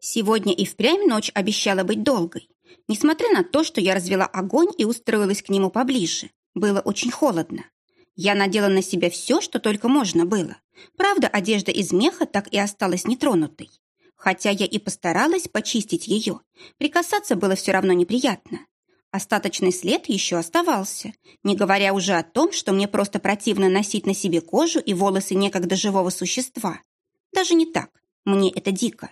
Сегодня и впрямь ночь обещала быть долгой. Несмотря на то, что я развела огонь и устроилась к нему поближе, было очень холодно. Я надела на себя все, что только можно было. Правда, одежда из меха так и осталась нетронутой. Хотя я и постаралась почистить ее, прикасаться было все равно неприятно. Остаточный след еще оставался, не говоря уже о том, что мне просто противно носить на себе кожу и волосы некогда живого существа. Даже не так, мне это дико.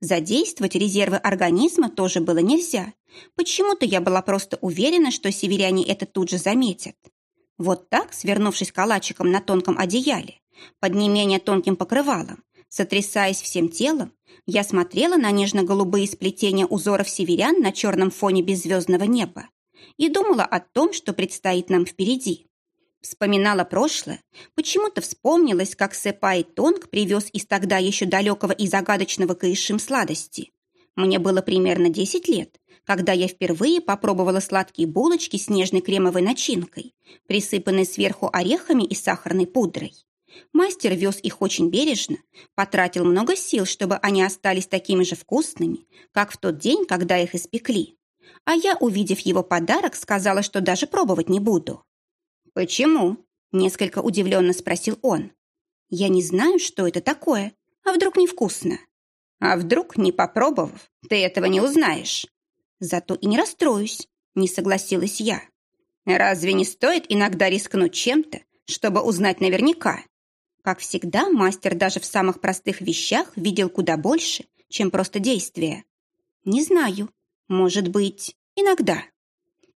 Задействовать резервы организма тоже было нельзя. Почему-то я была просто уверена, что северяне это тут же заметят. Вот так, свернувшись калачиком на тонком одеяле, под не менее тонким покрывалом, сотрясаясь всем телом, я смотрела на нежно-голубые сплетения узоров северян на черном фоне беззвездного неба и думала о том, что предстоит нам впереди. Вспоминала прошлое, почему-то вспомнилось, как Сэпай Тонг привез из тогда еще далекого и загадочного Каишим сладости. Мне было примерно 10 лет, когда я впервые попробовала сладкие булочки с нежной кремовой начинкой, присыпанной сверху орехами и сахарной пудрой. Мастер вез их очень бережно, потратил много сил, чтобы они остались такими же вкусными, как в тот день, когда их испекли. А я, увидев его подарок, сказала, что даже пробовать не буду. «Почему?» – несколько удивленно спросил он. «Я не знаю, что это такое. А вдруг невкусно?» «А вдруг, не попробовав, ты этого не узнаешь?» «Зато и не расстроюсь», – не согласилась я. «Разве не стоит иногда рискнуть чем-то, чтобы узнать наверняка?» Как всегда, мастер даже в самых простых вещах видел куда больше, чем просто действия. Не знаю. Может быть, иногда.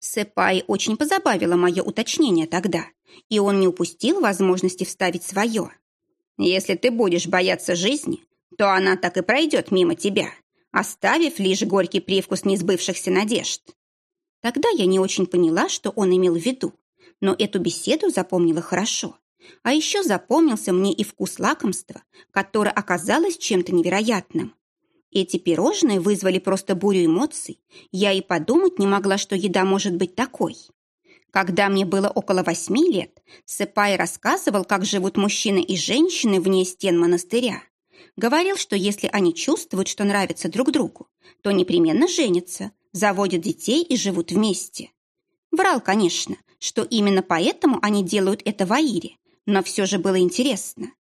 Сэпай очень позабавило мое уточнение тогда, и он не упустил возможности вставить свое. Если ты будешь бояться жизни, то она так и пройдет мимо тебя, оставив лишь горький привкус несбывшихся надежд. Тогда я не очень поняла, что он имел в виду, но эту беседу запомнила хорошо. А еще запомнился мне и вкус лакомства, которое оказалось чем-то невероятным. Эти пирожные вызвали просто бурю эмоций. Я и подумать не могла, что еда может быть такой. Когда мне было около восьми лет, Сыпай рассказывал, как живут мужчины и женщины вне стен монастыря. Говорил, что если они чувствуют, что нравятся друг другу, то непременно женятся, заводят детей и живут вместе. Врал, конечно, что именно поэтому они делают это в Аире, но все же было интересно.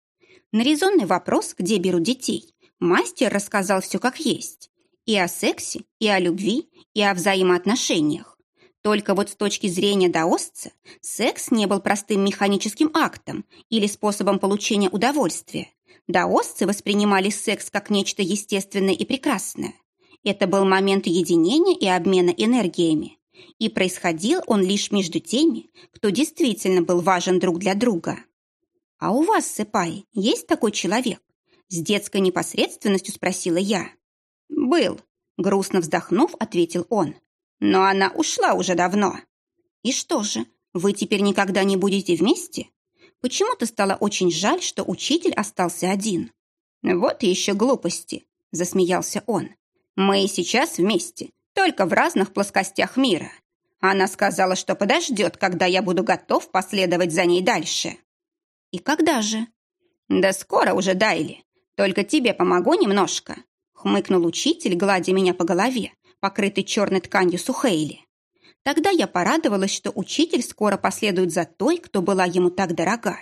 На резонный вопрос, где берут детей, мастер рассказал все как есть. И о сексе, и о любви, и о взаимоотношениях. Только вот с точки зрения даосца, секс не был простым механическим актом или способом получения удовольствия. Даосцы воспринимали секс как нечто естественное и прекрасное. Это был момент единения и обмена энергиями. И происходил он лишь между теми, кто действительно был важен друг для друга. «А у вас, Сыпай, есть такой человек?» С детской непосредственностью спросила я. «Был», — грустно вздохнув, ответил он. «Но она ушла уже давно». «И что же, вы теперь никогда не будете вместе?» Почему-то стало очень жаль, что учитель остался один. «Вот еще глупости», — засмеялся он. «Мы и сейчас вместе, только в разных плоскостях мира. Она сказала, что подождет, когда я буду готов последовать за ней дальше». «И когда же?» «Да скоро уже, Дайли. Только тебе помогу немножко», — хмыкнул учитель, гладя меня по голове, покрытой черной тканью сухейли. Тогда я порадовалась, что учитель скоро последует за той, кто была ему так дорога.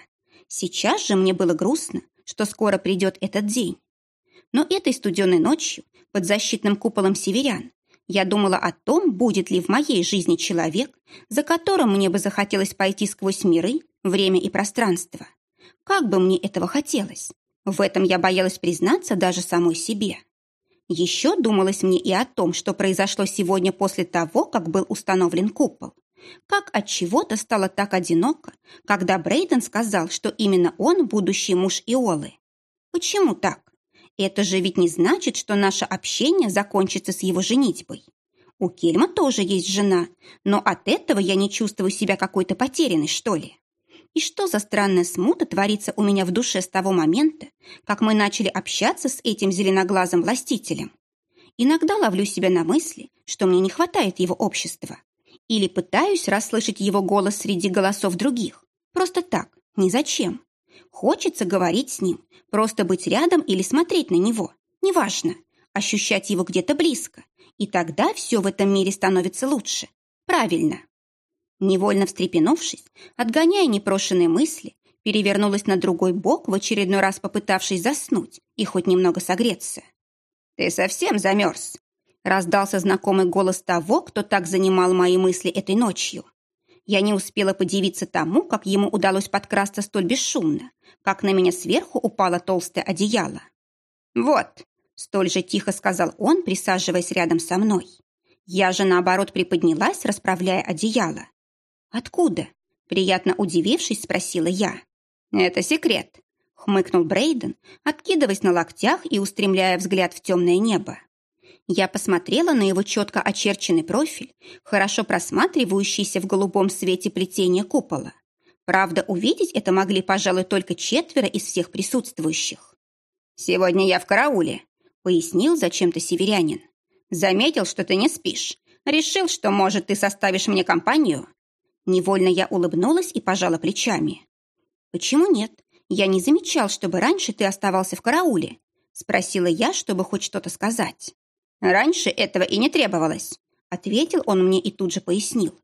Сейчас же мне было грустно, что скоро придет этот день. Но этой студеной ночью, под защитным куполом северян, я думала о том, будет ли в моей жизни человек, за которым мне бы захотелось пойти сквозь миры, время и пространство. Как бы мне этого хотелось. В этом я боялась признаться даже самой себе. Еще думалось мне и о том, что произошло сегодня после того, как был установлен купол. Как от чего-то стало так одиноко, когда Брейден сказал, что именно он будущий муж Иолы. Почему так? Это же ведь не значит, что наше общение закончится с его женитьбой. У Кельма тоже есть жена, но от этого я не чувствую себя какой-то потерянной, что ли. И что за странная смута творится у меня в душе с того момента, как мы начали общаться с этим зеленоглазым властителем? Иногда ловлю себя на мысли, что мне не хватает его общества. Или пытаюсь расслышать его голос среди голосов других. Просто так, ни зачем. Хочется говорить с ним, просто быть рядом или смотреть на него. Неважно. ощущать его где-то близко, и тогда все в этом мире становится лучше. Правильно. Невольно встрепенувшись, отгоняя непрошенные мысли, перевернулась на другой бок, в очередной раз попытавшись заснуть и хоть немного согреться. «Ты совсем замерз?» Раздался знакомый голос того, кто так занимал мои мысли этой ночью. Я не успела подивиться тому, как ему удалось подкрасться столь бесшумно, как на меня сверху упало толстое одеяло. «Вот», — столь же тихо сказал он, присаживаясь рядом со мной. Я же, наоборот, приподнялась, расправляя одеяло. «Откуда?» — приятно удивившись, спросила я. «Это секрет», — хмыкнул Брейден, откидываясь на локтях и устремляя взгляд в темное небо. Я посмотрела на его четко очерченный профиль, хорошо просматривающийся в голубом свете плетения купола. Правда, увидеть это могли, пожалуй, только четверо из всех присутствующих. «Сегодня я в карауле», — пояснил зачем-то северянин. «Заметил, что ты не спишь. Решил, что, может, ты составишь мне компанию?» Невольно я улыбнулась и пожала плечами. «Почему нет? Я не замечал, чтобы раньше ты оставался в карауле», спросила я, чтобы хоть что-то сказать. «Раньше этого и не требовалось», ответил он мне и тут же пояснил.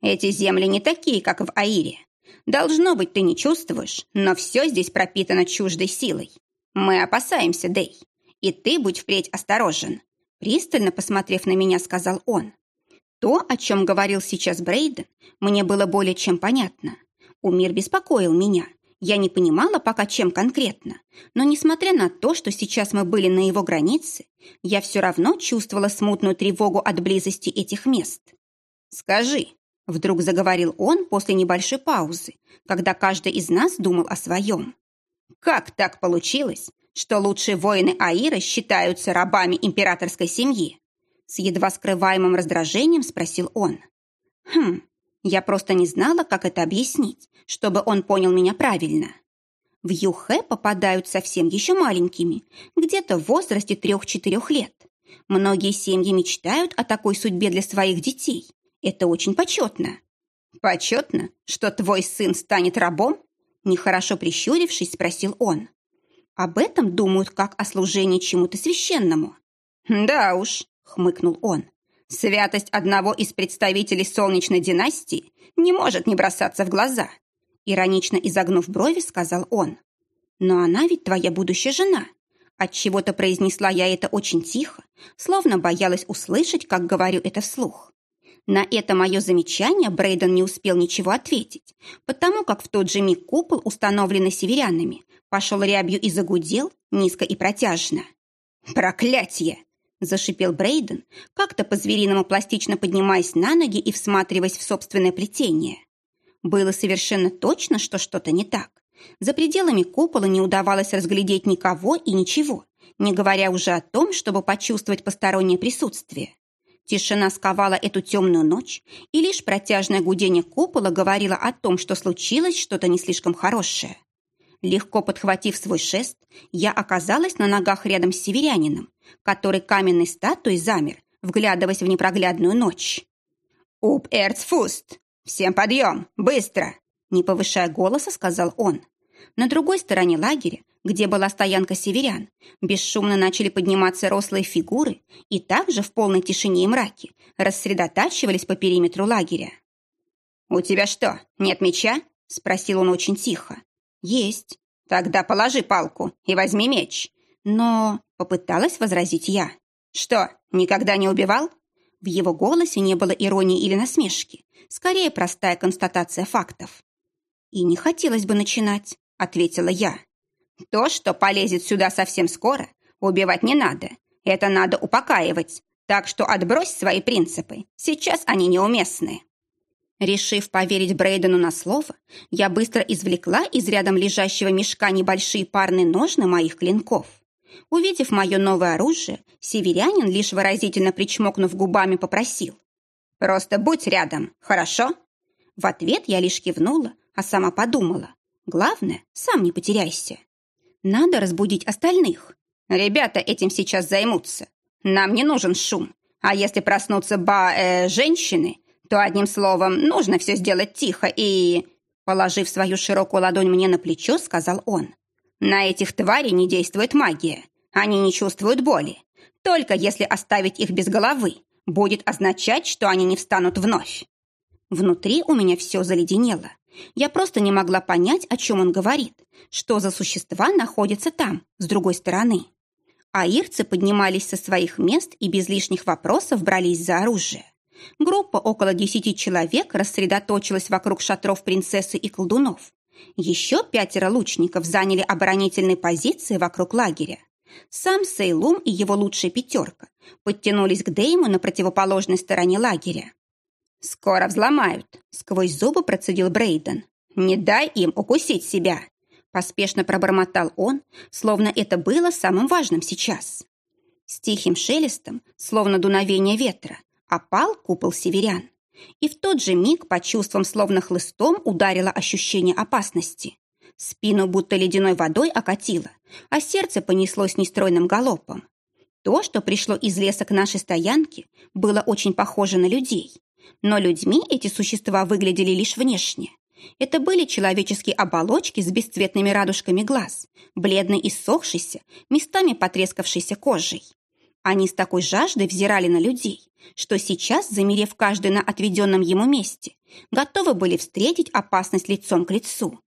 «Эти земли не такие, как в Аире. Должно быть, ты не чувствуешь, но все здесь пропитано чуждой силой. Мы опасаемся, Дэй, и ты будь впредь осторожен», пристально посмотрев на меня, сказал он. То, о чем говорил сейчас Брейден, мне было более чем понятно. Умир беспокоил меня. Я не понимала пока, чем конкретно. Но, несмотря на то, что сейчас мы были на его границе, я все равно чувствовала смутную тревогу от близости этих мест. «Скажи», — вдруг заговорил он после небольшой паузы, когда каждый из нас думал о своем. «Как так получилось, что лучшие воины Аира считаются рабами императорской семьи? С едва скрываемым раздражением спросил он. Хм, я просто не знала, как это объяснить, чтобы он понял меня правильно. В Юхэ попадают совсем еще маленькими, где-то в возрасте трех-четырех лет. Многие семьи мечтают о такой судьбе для своих детей. Это очень почетно. Почетно, что твой сын станет рабом? Нехорошо прищурившись, спросил он. Об этом думают как о служении чему-то священному. Да уж, хмыкнул он. Святость одного из представителей солнечной династии не может не бросаться в глаза. Иронично изогнув брови, сказал он. Но она ведь твоя будущая жена. Отчего-то произнесла я это очень тихо, словно боялась услышать, как говорю это вслух. На это мое замечание Брейден не успел ничего ответить, потому как в тот же миг купол, установленный северянами, пошел рябью и загудел низко и протяжно. «Проклятие!» Зашипел Брейден, как-то по-звериному пластично поднимаясь на ноги и всматриваясь в собственное плетение. Было совершенно точно, что что-то не так. За пределами купола не удавалось разглядеть никого и ничего, не говоря уже о том, чтобы почувствовать постороннее присутствие. Тишина сковала эту темную ночь, и лишь протяжное гудение купола говорило о том, что случилось что-то не слишком хорошее. Легко подхватив свой шест, я оказалась на ногах рядом с северянином, который каменной статуей замер, вглядываясь в непроглядную ночь. «Уп эрцфуст! Всем подъем! Быстро!» Не повышая голоса, сказал он. На другой стороне лагеря, где была стоянка северян, бесшумно начали подниматься рослые фигуры и также в полной тишине и мраке рассредотачивались по периметру лагеря. «У тебя что, нет меча?» – спросил он очень тихо. «Есть». «Тогда положи палку и возьми меч». «Но...» — попыталась возразить я. «Что, никогда не убивал?» В его голосе не было иронии или насмешки, скорее простая констатация фактов. «И не хотелось бы начинать», — ответила я. «То, что полезет сюда совсем скоро, убивать не надо. Это надо упокаивать. Так что отбрось свои принципы. Сейчас они неуместны». Решив поверить Брейдену на слово, я быстро извлекла из рядом лежащего мешка небольшие парные ножны моих клинков. Увидев мое новое оружие, северянин, лишь выразительно причмокнув губами, попросил. «Просто будь рядом, хорошо?» В ответ я лишь кивнула, а сама подумала. «Главное, сам не потеряйся. Надо разбудить остальных. Ребята этим сейчас займутся. Нам не нужен шум. А если проснутся ба... Э, женщины, то, одним словом, нужно все сделать тихо и...» Положив свою широкую ладонь мне на плечо, сказал он. «На этих тварей не действует магия. Они не чувствуют боли. Только если оставить их без головы, будет означать, что они не встанут вновь. Внутри у меня все заледенело. Я просто не могла понять, о чем он говорит, что за существа находятся там, с другой стороны. Аирцы поднимались со своих мест и без лишних вопросов брались за оружие. Группа около десяти человек рассредоточилась вокруг шатров принцессы и колдунов. Еще пятеро лучников заняли оборонительные позиции вокруг лагеря. Сам Сейлум и его лучшая пятерка подтянулись к Дейму на противоположной стороне лагеря. «Скоро взломают», — сквозь зубы процедил Брейден. «Не дай им укусить себя», — поспешно пробормотал он, словно это было самым важным сейчас. С тихим шелестом, словно дуновение ветра, опал купол северян. И в тот же миг по чувствам словно хлыстом ударило ощущение опасности. Спину будто ледяной водой окатило, а сердце понеслось нестройным галопом. То, что пришло из леса к нашей стоянке, было очень похоже на людей. Но людьми эти существа выглядели лишь внешне. Это были человеческие оболочки с бесцветными радужками глаз, бледной и ссохшейся, местами потрескавшейся кожей. Они с такой жаждой взирали на людей, что сейчас, замерев каждый на отведенном ему месте, готовы были встретить опасность лицом к лицу.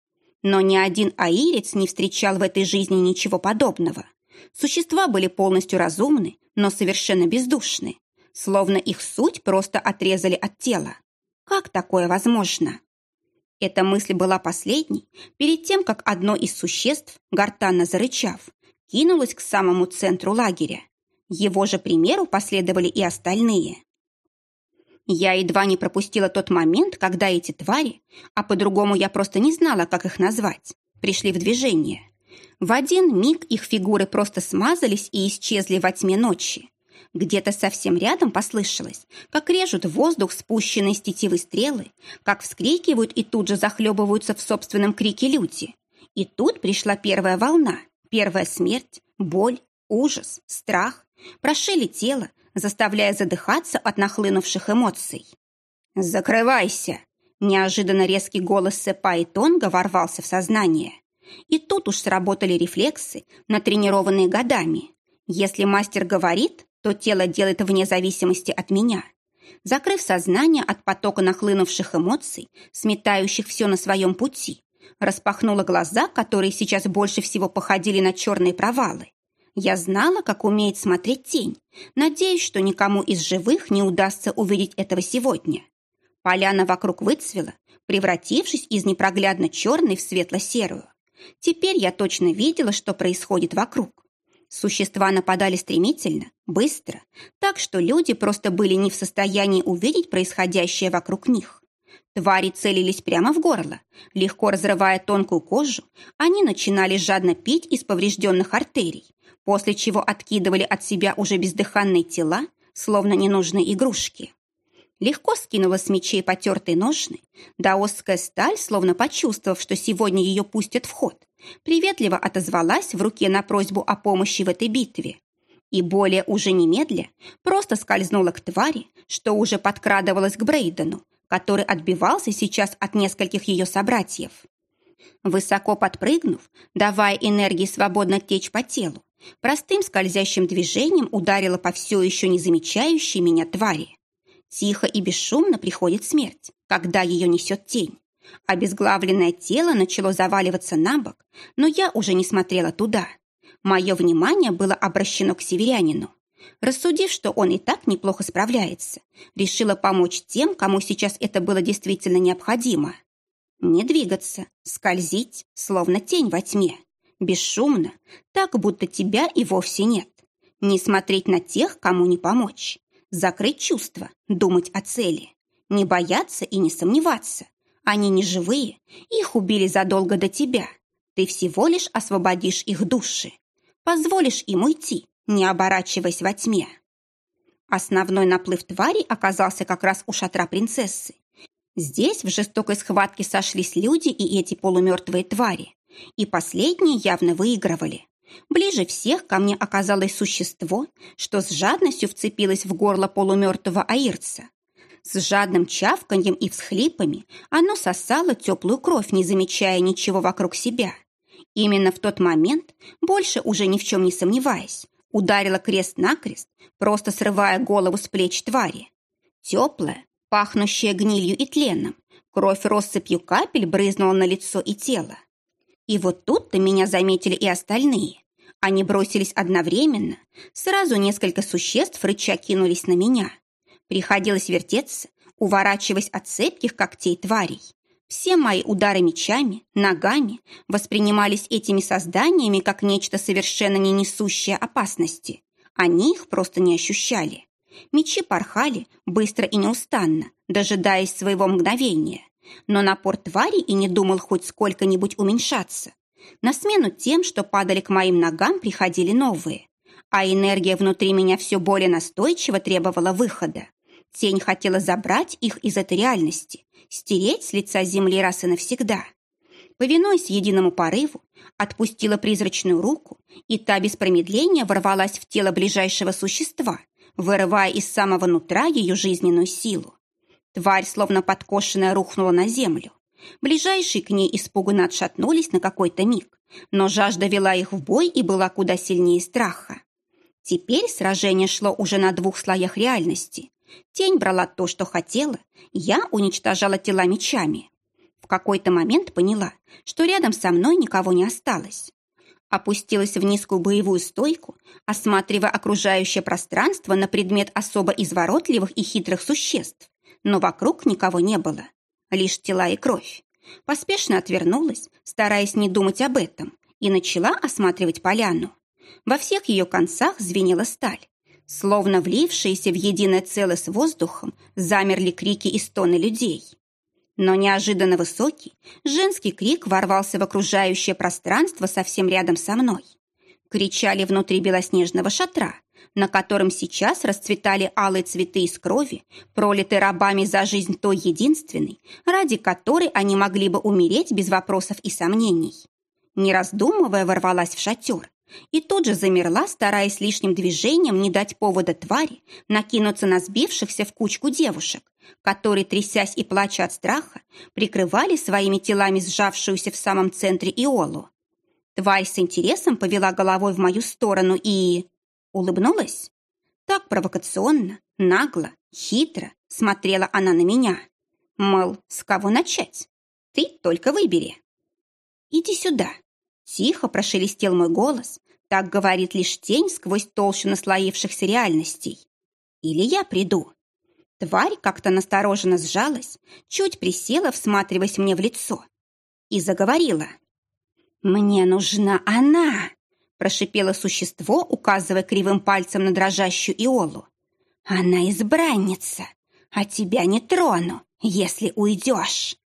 Но ни один аирец не встречал в этой жизни ничего подобного. Существа были полностью разумны, но совершенно бездушны, словно их суть просто отрезали от тела. Как такое возможно? Эта мысль была последней, перед тем, как одно из существ, гортанно зарычав, кинулось к самому центру лагеря. Его же примеру последовали и остальные. Я едва не пропустила тот момент, когда эти твари, а по-другому я просто не знала, как их назвать, пришли в движение. В один миг их фигуры просто смазались и исчезли во тьме ночи. Где-то совсем рядом послышалось, как режут воздух спущенные с тетивы стрелы, как вскрикивают и тут же захлебываются в собственном крике люди. И тут пришла первая волна, первая смерть, боль, ужас, страх, прошили тело, заставляя задыхаться от нахлынувших эмоций. «Закрывайся!» Неожиданно резкий голос Сепа и Тонга ворвался в сознание. И тут уж сработали рефлексы, натренированные годами. Если мастер говорит, то тело делает вне зависимости от меня. Закрыв сознание от потока нахлынувших эмоций, сметающих все на своем пути, распахнула глаза, которые сейчас больше всего походили на черные провалы. Я знала, как умеет смотреть тень. Надеюсь, что никому из живых не удастся увидеть этого сегодня. Поляна вокруг выцвела, превратившись из непроглядно черной в светло-серую. Теперь я точно видела, что происходит вокруг. Существа нападали стремительно, быстро, так что люди просто были не в состоянии увидеть происходящее вокруг них. Твари целились прямо в горло. Легко разрывая тонкую кожу, они начинали жадно пить из поврежденных артерий, после чего откидывали от себя уже бездыханные тела, словно ненужные игрушки. Легко скинула с мечей потертые ножны, даосская сталь, словно почувствовав, что сегодня ее пустят в ход, приветливо отозвалась в руке на просьбу о помощи в этой битве. И более уже немедля просто скользнула к твари, что уже подкрадывалась к Брейдену, который отбивался сейчас от нескольких ее собратьев. Высоко подпрыгнув, давая энергии свободно течь по телу, Простым скользящим движением ударила по все еще не замечающей меня твари. Тихо и бесшумно приходит смерть, когда ее несет тень. Обезглавленное тело начало заваливаться на бок, но я уже не смотрела туда. Мое внимание было обращено к северянину. Рассудив, что он и так неплохо справляется, решила помочь тем, кому сейчас это было действительно необходимо. Не двигаться, скользить, словно тень во тьме бесшумно, так, будто тебя и вовсе нет. Не смотреть на тех, кому не помочь. Закрыть чувства, думать о цели. Не бояться и не сомневаться. Они не живые, их убили задолго до тебя. Ты всего лишь освободишь их души. Позволишь им уйти, не оборачиваясь во тьме. Основной наплыв тварей оказался как раз у шатра принцессы. Здесь в жестокой схватке сошлись люди и эти полумертвые твари. И последние явно выигрывали. Ближе всех ко мне оказалось существо, что с жадностью вцепилось в горло полумертвого аирца. С жадным чавканьем и всхлипами оно сосало теплую кровь, не замечая ничего вокруг себя. Именно в тот момент, больше уже ни в чем не сомневаясь, ударила крест-накрест, просто срывая голову с плеч твари. Теплая, пахнущая гнилью и тленом, кровь россыпью капель брызнула на лицо и тело. И вот тут-то меня заметили и остальные. Они бросились одновременно. Сразу несколько существ рыча кинулись на меня. Приходилось вертеться, уворачиваясь от цепких когтей тварей. Все мои удары мечами, ногами воспринимались этими созданиями как нечто совершенно не несущее опасности. Они их просто не ощущали. Мечи порхали быстро и неустанно, дожидаясь своего мгновения. Но напор твари и не думал хоть сколько-нибудь уменьшаться. На смену тем, что падали к моим ногам, приходили новые. А энергия внутри меня все более настойчиво требовала выхода. Тень хотела забрать их из этой реальности, стереть с лица земли раз и навсегда. Повинуясь единому порыву, отпустила призрачную руку, и та без промедления ворвалась в тело ближайшего существа, вырывая из самого нутра ее жизненную силу. Тварь, словно подкошенная, рухнула на землю. Ближайшие к ней испуганно отшатнулись на какой-то миг, но жажда вела их в бой и была куда сильнее страха. Теперь сражение шло уже на двух слоях реальности. Тень брала то, что хотела, я уничтожала тела мечами. В какой-то момент поняла, что рядом со мной никого не осталось. Опустилась в низкую боевую стойку, осматривая окружающее пространство на предмет особо изворотливых и хитрых существ, но вокруг никого не было лишь тела и кровь. Поспешно отвернулась, стараясь не думать об этом, и начала осматривать поляну. Во всех ее концах звенела сталь. Словно влившиеся в единое целое с воздухом, замерли крики и стоны людей. Но неожиданно высокий, женский крик ворвался в окружающее пространство совсем рядом со мной. Кричали внутри белоснежного шатра, на котором сейчас расцветали алые цветы из крови, пролитые рабами за жизнь той единственной, ради которой они могли бы умереть без вопросов и сомнений. Не раздумывая, ворвалась в шатер и тут же замерла, стараясь лишним движением не дать повода твари накинуться на сбившихся в кучку девушек, которые, трясясь и плача от страха, прикрывали своими телами сжавшуюся в самом центре Иолу. Тварь с интересом повела головой в мою сторону и... Улыбнулась? Так провокационно, нагло, хитро смотрела она на меня. Мол, с кого начать? Ты только выбери. Иди сюда. Тихо прошелестел мой голос. Так говорит лишь тень сквозь толщу наслоившихся реальностей. Или я приду. Тварь как-то настороженно сжалась, чуть присела, всматриваясь мне в лицо. И заговорила. «Мне нужна она!» прошипело существо, указывая кривым пальцем на дрожащую Иолу. «Она избранница, а тебя не трону, если уйдешь!»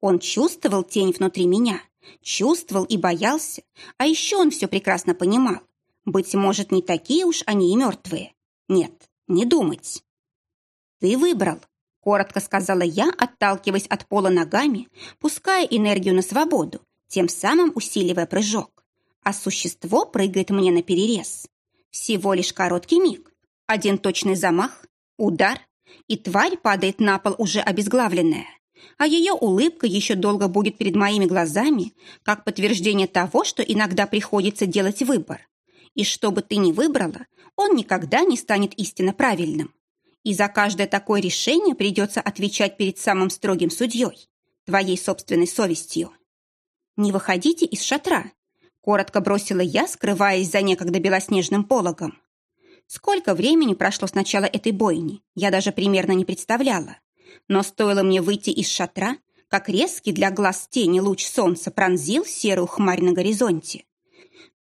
Он чувствовал тень внутри меня, чувствовал и боялся, а еще он все прекрасно понимал. Быть может, не такие уж они и мертвые. Нет, не думать. «Ты выбрал», — коротко сказала я, отталкиваясь от пола ногами, пуская энергию на свободу, тем самым усиливая прыжок а существо прыгает мне на перерез. Всего лишь короткий миг, один точный замах, удар, и тварь падает на пол уже обезглавленная. А ее улыбка еще долго будет перед моими глазами, как подтверждение того, что иногда приходится делать выбор. И что бы ты ни выбрала, он никогда не станет истинно правильным. И за каждое такое решение придется отвечать перед самым строгим судьей, твоей собственной совестью. Не выходите из шатра, Коротко бросила я, скрываясь за некогда белоснежным пологом. Сколько времени прошло с начала этой бойни, я даже примерно не представляла. Но стоило мне выйти из шатра, как резкий для глаз тени луч солнца пронзил серую хмарь на горизонте.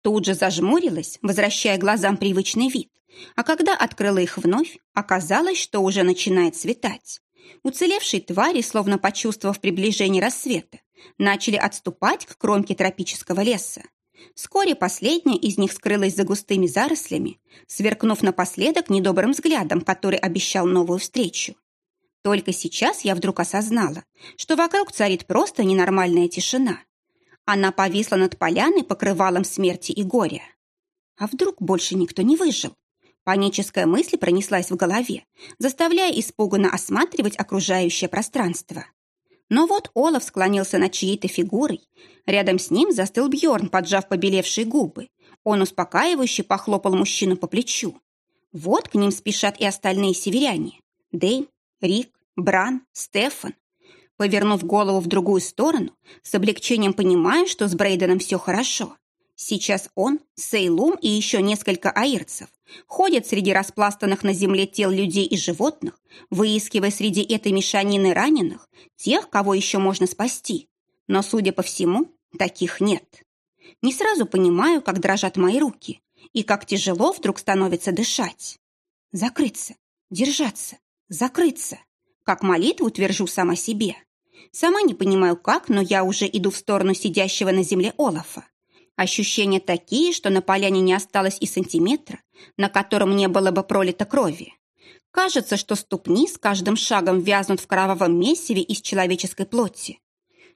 Тут же зажмурилась, возвращая глазам привычный вид, а когда открыла их вновь, оказалось, что уже начинает светать. Уцелевшие твари, словно почувствовав приближение рассвета, начали отступать к кромке тропического леса. Вскоре последняя из них скрылась за густыми зарослями, сверкнув напоследок недобрым взглядом, который обещал новую встречу. Только сейчас я вдруг осознала, что вокруг царит просто ненормальная тишина. Она повисла над поляной покрывалом смерти и горя. А вдруг больше никто не выжил? Паническая мысль пронеслась в голове, заставляя испуганно осматривать окружающее пространство. Но вот Олаф склонился над чьей-то фигурой. Рядом с ним застыл Бьорн, поджав побелевшие губы. Он успокаивающе похлопал мужчину по плечу. Вот к ним спешат и остальные северяне. Дэйм, Рик, Бран, Стефан. Повернув голову в другую сторону, с облегчением понимаю, что с Брейденом все хорошо. Сейчас он, Сейлум и еще несколько аирцев ходят среди распластанных на земле тел людей и животных, выискивая среди этой мешанины раненых тех, кого еще можно спасти. Но, судя по всему, таких нет. Не сразу понимаю, как дрожат мои руки и как тяжело вдруг становится дышать. Закрыться, держаться, закрыться. Как молитву твержу сама себе. Сама не понимаю как, но я уже иду в сторону сидящего на земле Олафа. Ощущения такие, что на поляне не осталось и сантиметра, на котором не было бы пролито крови. Кажется, что ступни с каждым шагом вязнут в кровавом месиве из человеческой плоти.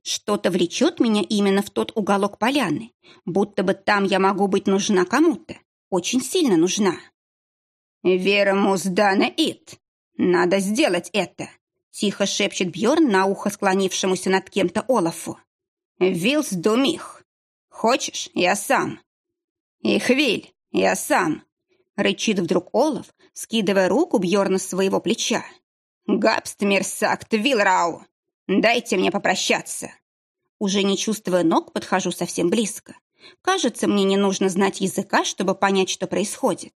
Что-то влечет меня именно в тот уголок поляны, будто бы там я могу быть нужна кому-то, очень сильно нужна. «Вера Муздана Ит, надо сделать это!» Тихо шепчет Бьорн на ухо склонившемуся над кем-то Олафу. «Вилс Думих!» Хочешь, я сам?» «Ихвиль, я сам!» Рычит вдруг Олаф, скидывая руку Бьорна с своего плеча. «Габст мерсакт Вилрау! Дайте мне попрощаться!» Уже не чувствуя ног, подхожу совсем близко. Кажется, мне не нужно знать языка, чтобы понять, что происходит.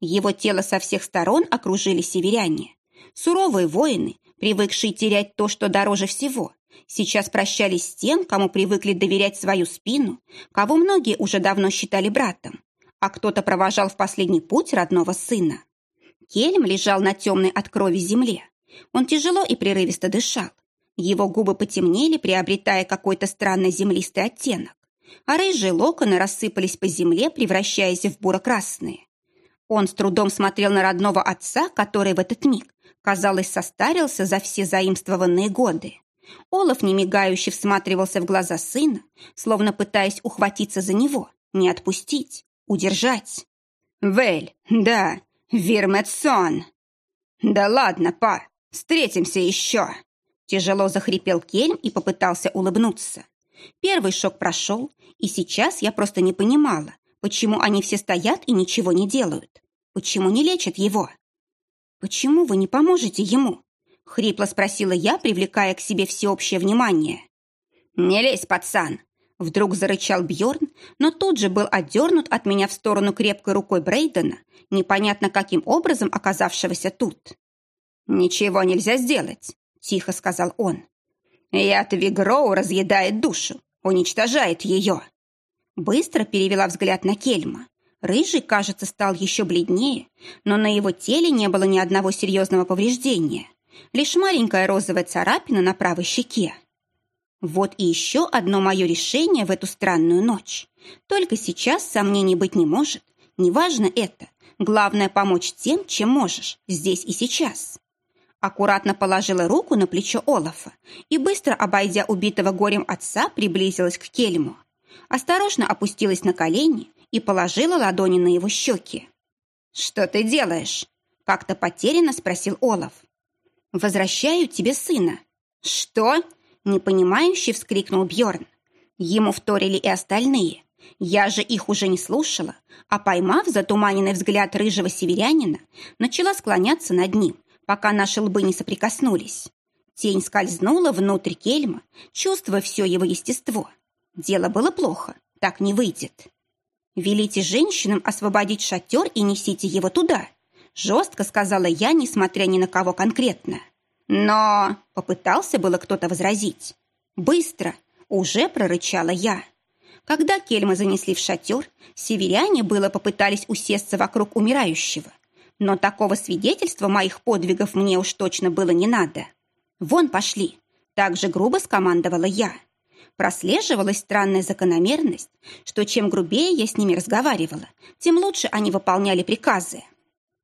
Его тело со всех сторон окружили северяне. Суровые воины, привыкшие терять то, что дороже всего, Сейчас прощались с тем, кому привыкли доверять свою спину, кого многие уже давно считали братом, а кто-то провожал в последний путь родного сына. Кельм лежал на темной от крови земле. Он тяжело и прерывисто дышал. Его губы потемнели, приобретая какой-то странный землистый оттенок, а рыжие локоны рассыпались по земле, превращаясь в буро-красные. Он с трудом смотрел на родного отца, который в этот миг, казалось, состарился за все заимствованные годы. Олаф немигающе всматривался в глаза сына, словно пытаясь ухватиться за него, не отпустить, удержать. «Вель, да, Вирметсон!» «Да ладно, па, встретимся еще!» Тяжело захрипел Кельм и попытался улыбнуться. Первый шок прошел, и сейчас я просто не понимала, почему они все стоят и ничего не делают. Почему не лечат его? Почему вы не поможете ему? — хрипло спросила я, привлекая к себе всеобщее внимание. «Не лезь, пацан!» — вдруг зарычал Бьорн, но тут же был отдернут от меня в сторону крепкой рукой Брейдена, непонятно каким образом оказавшегося тут. «Ничего нельзя сделать», — тихо сказал он. «Яд Вигроу разъедает душу, уничтожает ее». Быстро перевела взгляд на Кельма. Рыжий, кажется, стал еще бледнее, но на его теле не было ни одного серьезного повреждения лишь маленькая розовая царапина на правой щеке. Вот и еще одно мое решение в эту странную ночь. Только сейчас сомнений быть не может. Неважно это. Главное помочь тем, чем можешь, здесь и сейчас. Аккуратно положила руку на плечо Олафа и, быстро обойдя убитого горем отца, приблизилась к Кельму. Осторожно опустилась на колени и положила ладони на его щеки. «Что ты делаешь?» – как-то потерянно спросил Олаф. «Возвращаю тебе сына». «Что?» – непонимающе вскрикнул Бьорн. Ему вторили и остальные. Я же их уже не слушала, а поймав затуманенный взгляд рыжего северянина, начала склоняться над ним, пока наши лбы не соприкоснулись. Тень скользнула внутрь кельма, чувствуя все его естество. Дело было плохо, так не выйдет. «Велите женщинам освободить шатер и несите его туда», Жестко сказала я, несмотря ни на кого конкретно. Но попытался было кто-то возразить. «Быстро!» – уже прорычала я. Когда кельмы занесли в шатер, северяне было попытались усесться вокруг умирающего. Но такого свидетельства моих подвигов мне уж точно было не надо. «Вон пошли!» – так же грубо скомандовала я. Прослеживалась странная закономерность, что чем грубее я с ними разговаривала, тем лучше они выполняли приказы.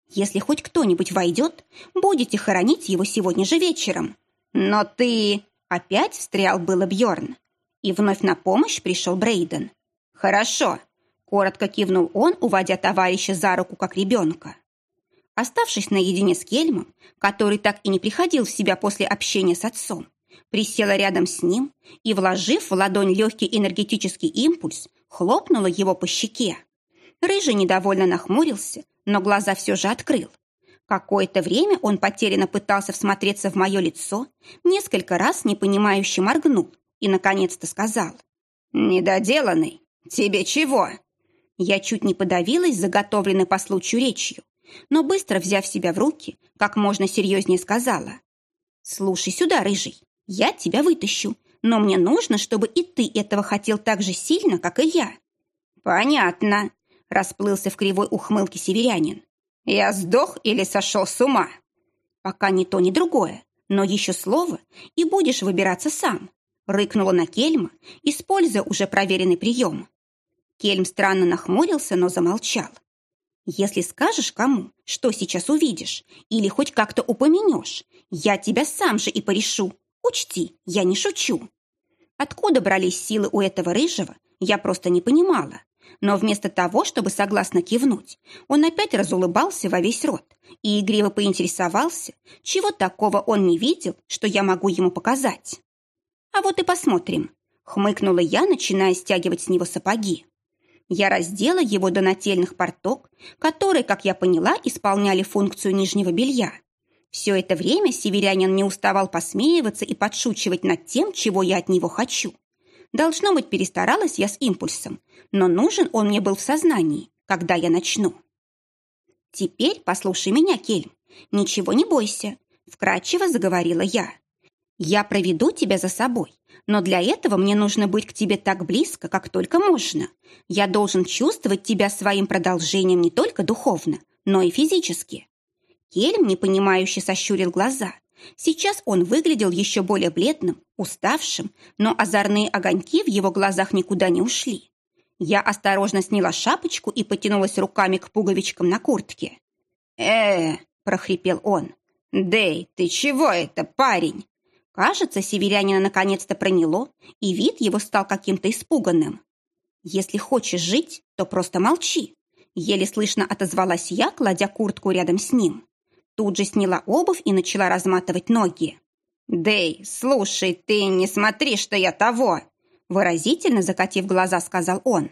Если хоть кто-нибудь войдет, будете хоронить его сегодня же вечером. Но ты...» Опять встрял было Бьорн. И вновь на помощь пришел Брейден. «Хорошо», — коротко кивнул он, уводя товарища за руку, как ребенка. Оставшись наедине с Кельмом, который так и не приходил в себя после общения с отцом, присела рядом с ним и, вложив в ладонь легкий энергетический импульс, хлопнула его по щеке. Рыжий недовольно нахмурился, но глаза все же открыл. Какое-то время он потерянно пытался всмотреться в мое лицо, несколько раз непонимающе моргнул и, наконец-то, сказал. «Недоделанный, тебе чего?» Я чуть не подавилась заготовленной по случаю речью, но быстро, взяв себя в руки, как можно серьезнее сказала. «Слушай сюда, рыжий, я тебя вытащу, но мне нужно, чтобы и ты этого хотел так же сильно, как и я». «Понятно», — расплылся в кривой ухмылке северянин. «Я сдох или сошел с ума?» «Пока ни то, ни другое, но еще слово, и будешь выбираться сам», — рыкнула на Кельма, используя уже проверенный прием. Кельм странно нахмурился, но замолчал. Если скажешь кому, что сейчас увидишь, или хоть как-то упомянешь, я тебя сам же и порешу. Учти, я не шучу. Откуда брались силы у этого рыжего, я просто не понимала. Но вместо того, чтобы согласно кивнуть, он опять разулыбался во весь рот и игриво поинтересовался, чего такого он не видел, что я могу ему показать. А вот и посмотрим, хмыкнула я, начиная стягивать с него сапоги. Я раздела его до нательных порток, которые, как я поняла, исполняли функцию нижнего белья. Все это время северянин не уставал посмеиваться и подшучивать над тем, чего я от него хочу. Должно быть, перестаралась я с импульсом, но нужен он мне был в сознании, когда я начну. «Теперь послушай меня, Кельм. Ничего не бойся», — вкратчиво заговорила я. «Я проведу тебя за собой, но для этого мне нужно быть к тебе так близко, как только можно. Я должен чувствовать тебя своим продолжением не только духовно, но и физически». Кельм непонимающе сощурил глаза. Сейчас он выглядел еще более бледным, уставшим, но озорные огоньки в его глазах никуда не ушли. Я осторожно сняла шапочку и потянулась руками к пуговичкам на куртке. э прохрипел он. «Дэй, ты чего это, парень?» Кажется, северянина наконец-то проняло, и вид его стал каким-то испуганным. «Если хочешь жить, то просто молчи», — еле слышно отозвалась я, кладя куртку рядом с ним. Тут же сняла обувь и начала разматывать ноги. «Дэй, слушай, ты не смотри, что я того!» Выразительно закатив глаза, сказал он.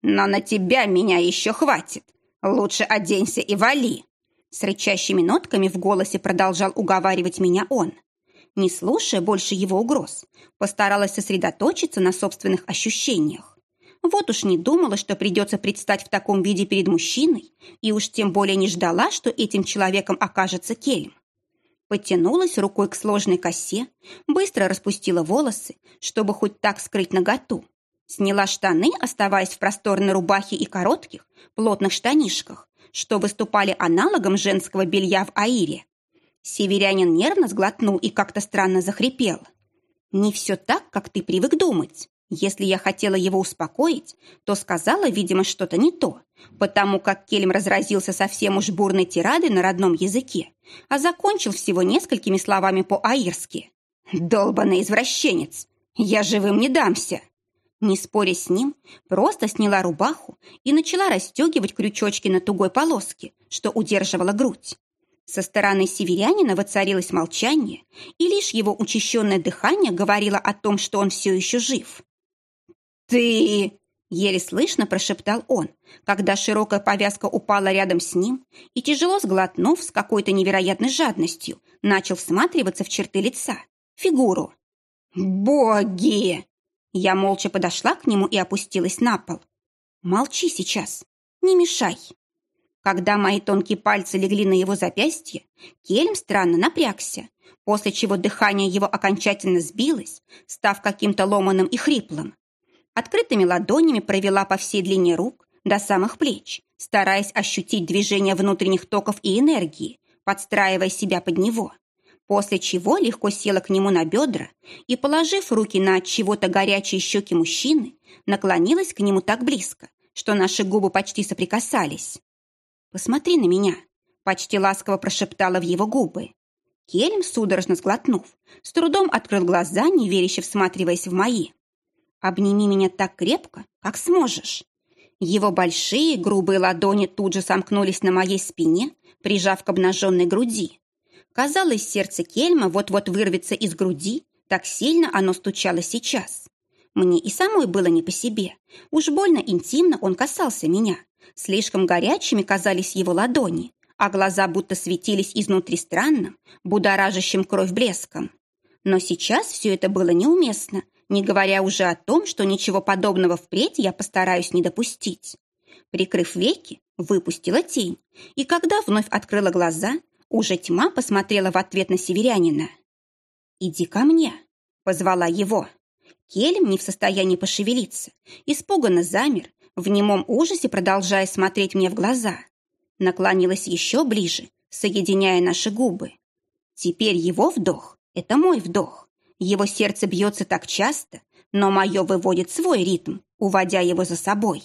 «Но на тебя меня еще хватит. Лучше оденься и вали!» С рычащими нотками в голосе продолжал уговаривать меня он не слушая больше его угроз, постаралась сосредоточиться на собственных ощущениях. Вот уж не думала, что придется предстать в таком виде перед мужчиной, и уж тем более не ждала, что этим человеком окажется Кельм. Подтянулась рукой к сложной косе, быстро распустила волосы, чтобы хоть так скрыть наготу. Сняла штаны, оставаясь в просторной рубахе и коротких, плотных штанишках, что выступали аналогом женского белья в Аире. Северянин нервно сглотнул и как-то странно захрипел. «Не все так, как ты привык думать. Если я хотела его успокоить, то сказала, видимо, что-то не то, потому как Кельм разразился совсем уж бурной тирадой на родном языке, а закончил всего несколькими словами по-аирски. «Долбанный извращенец! Я живым не дамся!» Не споря с ним, просто сняла рубаху и начала расстегивать крючочки на тугой полоске, что удерживала грудь. Со стороны северянина воцарилось молчание, и лишь его учащенное дыхание говорило о том, что он все еще жив. «Ты...» — еле слышно прошептал он, когда широкая повязка упала рядом с ним и, тяжело сглотнув с какой-то невероятной жадностью, начал всматриваться в черты лица, фигуру. «Боги!» Я молча подошла к нему и опустилась на пол. «Молчи сейчас, не мешай». Когда мои тонкие пальцы легли на его запястье, Кельм странно напрягся, после чего дыхание его окончательно сбилось, став каким-то ломаным и хриплым. Открытыми ладонями провела по всей длине рук до самых плеч, стараясь ощутить движение внутренних токов и энергии, подстраивая себя под него. После чего легко села к нему на бедра и, положив руки на чего-то горячие щеки мужчины, наклонилась к нему так близко, что наши губы почти соприкасались. «Посмотри на меня!» — почти ласково прошептала в его губы. Кельм, судорожно сглотнув, с трудом открыл глаза, неверяще всматриваясь в мои. «Обними меня так крепко, как сможешь». Его большие, грубые ладони тут же сомкнулись на моей спине, прижав к обнаженной груди. Казалось, сердце Кельма вот-вот вырвется из груди, так сильно оно стучало сейчас. Мне и самой было не по себе. Уж больно интимно он касался меня, Слишком горячими казались его ладони, а глаза будто светились изнутри странным, будоражащим кровь блеском. Но сейчас все это было неуместно, не говоря уже о том, что ничего подобного впредь я постараюсь не допустить. Прикрыв веки, выпустила тень, и когда вновь открыла глаза, уже тьма посмотрела в ответ на северянина. «Иди ко мне», — позвала его. Кельм не в состоянии пошевелиться, испуганно замер, в немом ужасе продолжая смотреть мне в глаза. Наклонилась еще ближе, соединяя наши губы. Теперь его вдох — это мой вдох. Его сердце бьется так часто, но мое выводит свой ритм, уводя его за собой.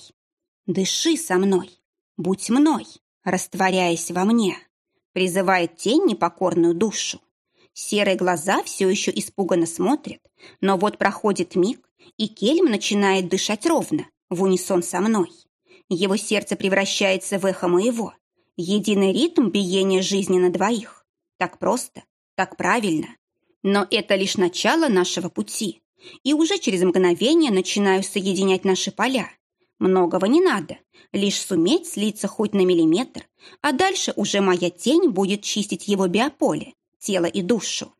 «Дыши со мной, будь мной, растворяясь во мне», призывает тень непокорную душу. Серые глаза все еще испуганно смотрят, но вот проходит миг, и Кельм начинает дышать ровно, в унисон со мной. Его сердце превращается в эхо моего. Единый ритм биения жизни на двоих. Так просто, так правильно. Но это лишь начало нашего пути. И уже через мгновение начинаю соединять наши поля. Многого не надо, лишь суметь слиться хоть на миллиметр, а дальше уже моя тень будет чистить его биополе, тело и душу.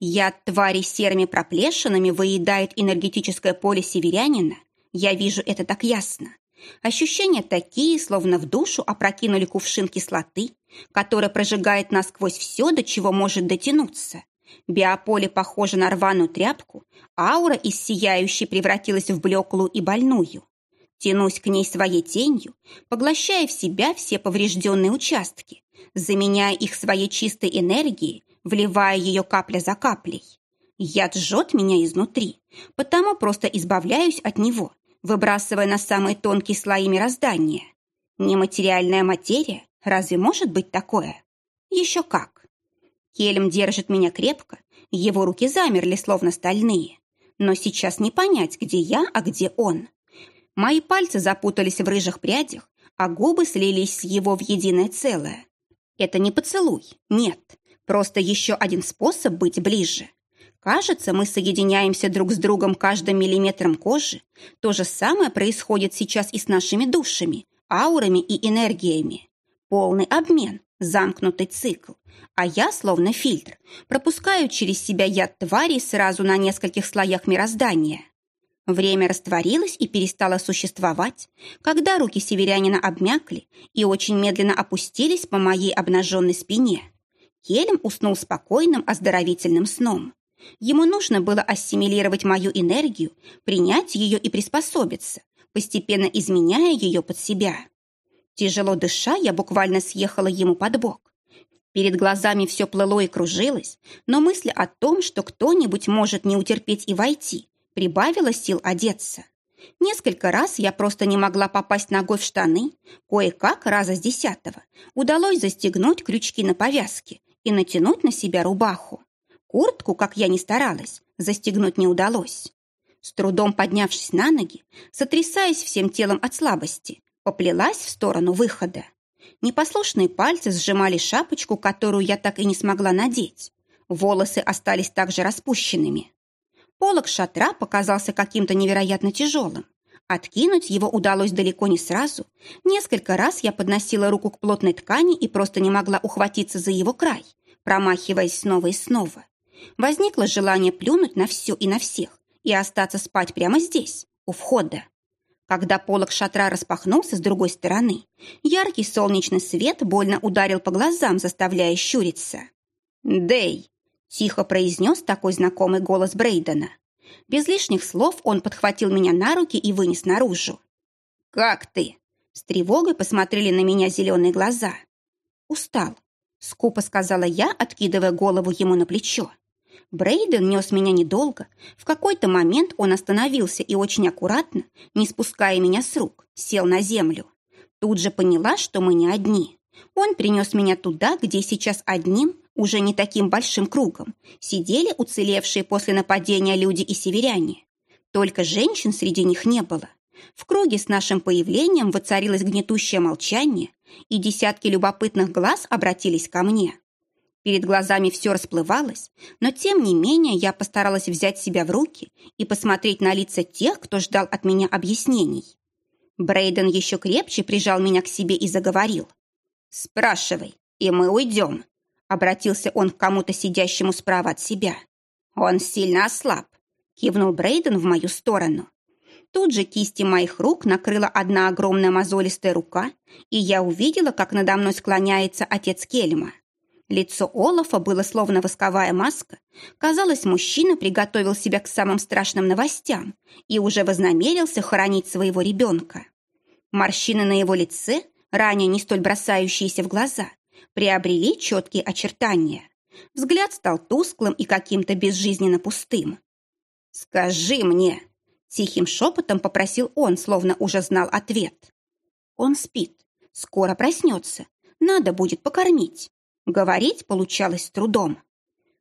Яд твари серыми проплешинами выедает энергетическое поле северянина. Я вижу это так ясно. Ощущения такие, словно в душу опрокинули кувшин кислоты, которая прожигает насквозь все, до чего может дотянуться. Биополе похоже на рваную тряпку, аура из сияющей превратилась в блеклую и больную. Тянусь к ней своей тенью, поглощая в себя все поврежденные участки, заменяя их своей чистой энергией, вливая ее капля за каплей. Яд жжет меня изнутри, потому просто избавляюсь от него, выбрасывая на самые тонкие слои мироздания. Нематериальная материя, разве может быть такое? Еще как. Хельм держит меня крепко, его руки замерли, словно стальные. Но сейчас не понять, где я, а где он. Мои пальцы запутались в рыжих прядях, а губы слились с его в единое целое. Это не поцелуй, нет, просто еще один способ быть ближе. Кажется, мы соединяемся друг с другом каждым миллиметром кожи. То же самое происходит сейчас и с нашими душами, аурами и энергиями. Полный обмен, замкнутый цикл. А я, словно фильтр, пропускаю через себя яд тварей сразу на нескольких слоях мироздания. Время растворилось и перестало существовать, когда руки северянина обмякли и очень медленно опустились по моей обнаженной спине. Келем уснул спокойным оздоровительным сном. Ему нужно было ассимилировать мою энергию, принять ее и приспособиться, постепенно изменяя ее под себя. Тяжело дыша, я буквально съехала ему под бок. Перед глазами все плыло и кружилось, но мысль о том, что кто-нибудь может не утерпеть и войти, прибавила сил одеться. Несколько раз я просто не могла попасть ногой в штаны, кое-как раза с десятого удалось застегнуть крючки на повязке и натянуть на себя рубаху. Куртку, как я ни старалась, застегнуть не удалось. С трудом поднявшись на ноги, сотрясаясь всем телом от слабости, поплелась в сторону выхода. Непослушные пальцы сжимали шапочку, которую я так и не смогла надеть. Волосы остались также распущенными. Полок шатра показался каким-то невероятно тяжелым. Откинуть его удалось далеко не сразу. Несколько раз я подносила руку к плотной ткани и просто не могла ухватиться за его край, промахиваясь снова и снова. Возникло желание плюнуть на все и на всех и остаться спать прямо здесь, у входа. Когда полог шатра распахнулся с другой стороны, яркий солнечный свет больно ударил по глазам, заставляя щуриться. «Дэй!» – тихо произнес такой знакомый голос Брейдена. Без лишних слов он подхватил меня на руки и вынес наружу. «Как ты?» С тревогой посмотрели на меня зеленые глаза. «Устал», — скупо сказала я, откидывая голову ему на плечо. Брейден нес меня недолго. В какой-то момент он остановился и очень аккуратно, не спуская меня с рук, сел на землю. Тут же поняла, что мы не одни. Он принес меня туда, где сейчас одним, уже не таким большим кругом, сидели уцелевшие после нападения люди и северяне. Только женщин среди них не было. В круге с нашим появлением воцарилось гнетущее молчание, и десятки любопытных глаз обратились ко мне. Перед глазами все расплывалось, но тем не менее я постаралась взять себя в руки и посмотреть на лица тех, кто ждал от меня объяснений. Брейден еще крепче прижал меня к себе и заговорил. «Спрашивай, и мы уйдем», — обратился он к кому-то сидящему справа от себя. «Он сильно ослаб», — кивнул Брейден в мою сторону. Тут же кисти моих рук накрыла одна огромная мозолистая рука, и я увидела, как надо мной склоняется отец Кельма. Лицо Олафа было словно восковая маска. Казалось, мужчина приготовил себя к самым страшным новостям и уже вознамерился хоронить своего ребенка. Морщины на его лице, ранее не столь бросающиеся в глаза, приобрели четкие очертания. Взгляд стал тусклым и каким-то безжизненно пустым. «Скажи мне!» – тихим шепотом попросил он, словно уже знал ответ. «Он спит. Скоро проснется. Надо будет покормить. Говорить получалось с трудом.